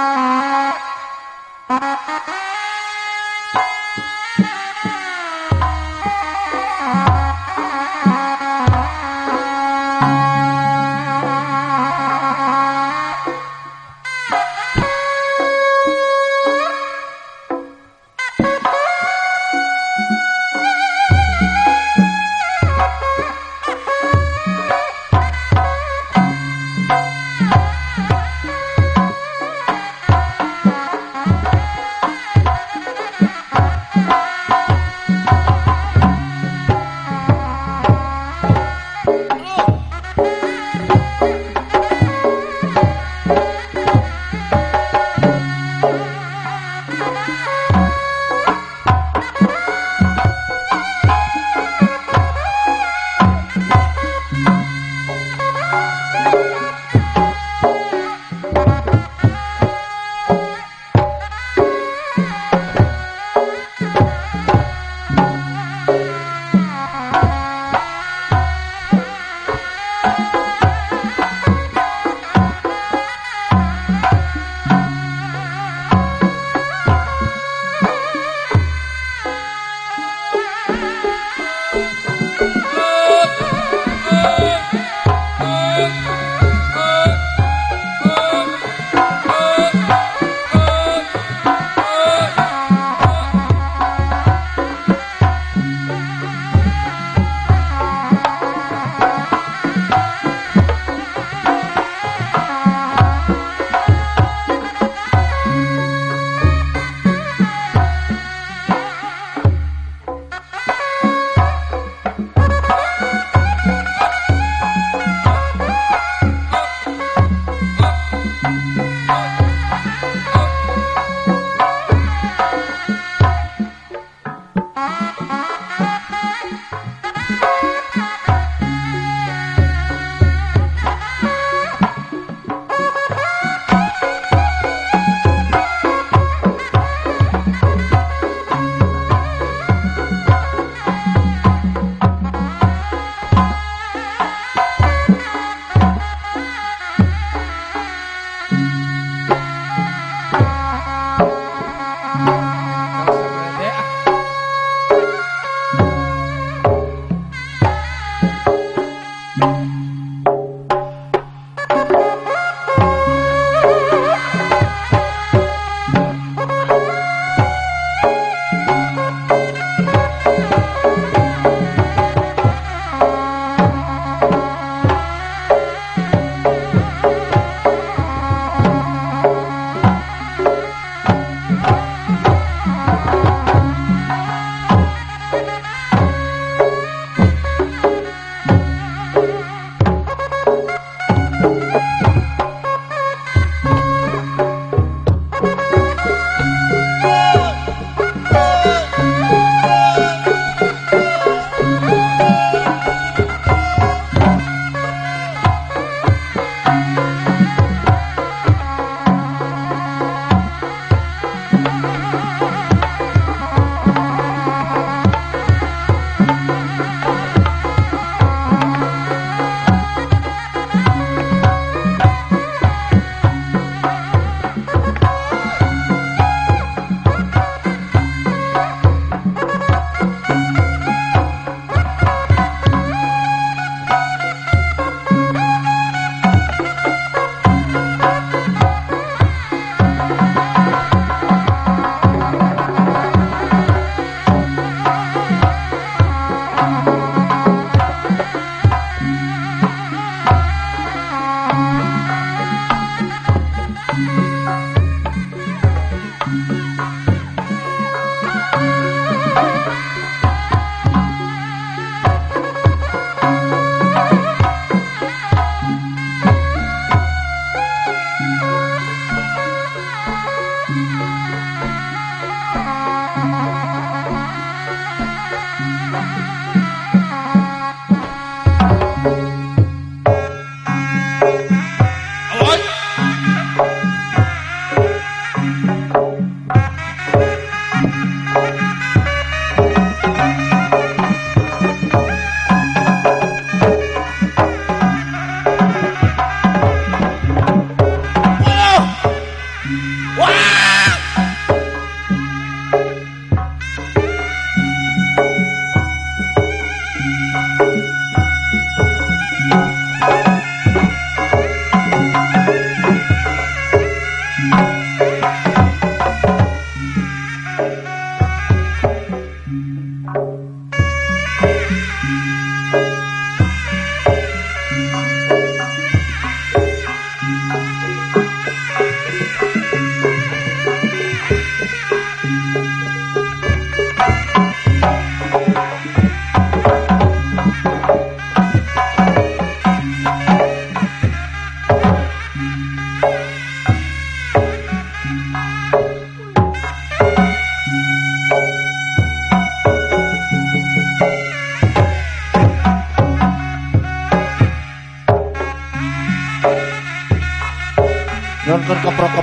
Ah.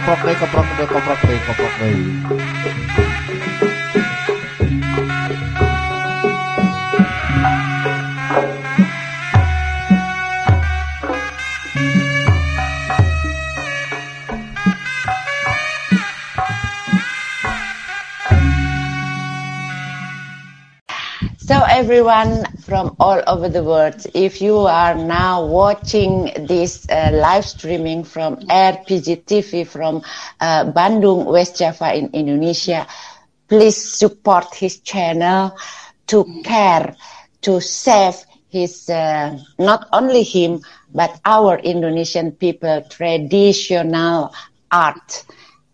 comprok deh, comprok deh, comprok deh, comprok deh. So everyone from all over the world, if you are now watching this uh, live streaming from RPG TV from uh, Bandung, West Java in Indonesia, please support his channel to care, to save his, uh, not only him, but our Indonesian people traditional art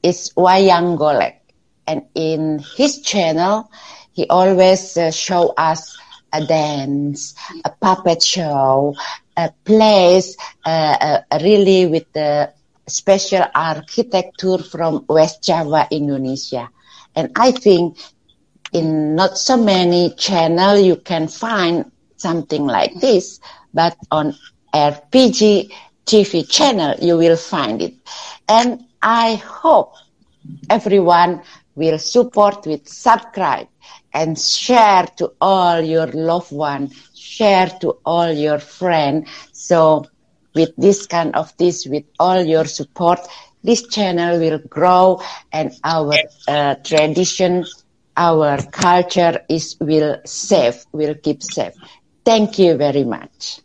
is wayang golek. And in his channel, he always uh, show us a dance, a puppet show, a place uh, uh, really with the special architecture from West Java, Indonesia. And I think in not so many channel you can find something like this, but on RPG TV channel you will find it. And I hope everyone will support with subscribe and share to all your loved one, share to all your friend. So with this kind of this, with all your support, this channel will grow and our uh, tradition, our culture is will save, will keep safe. Thank you very much.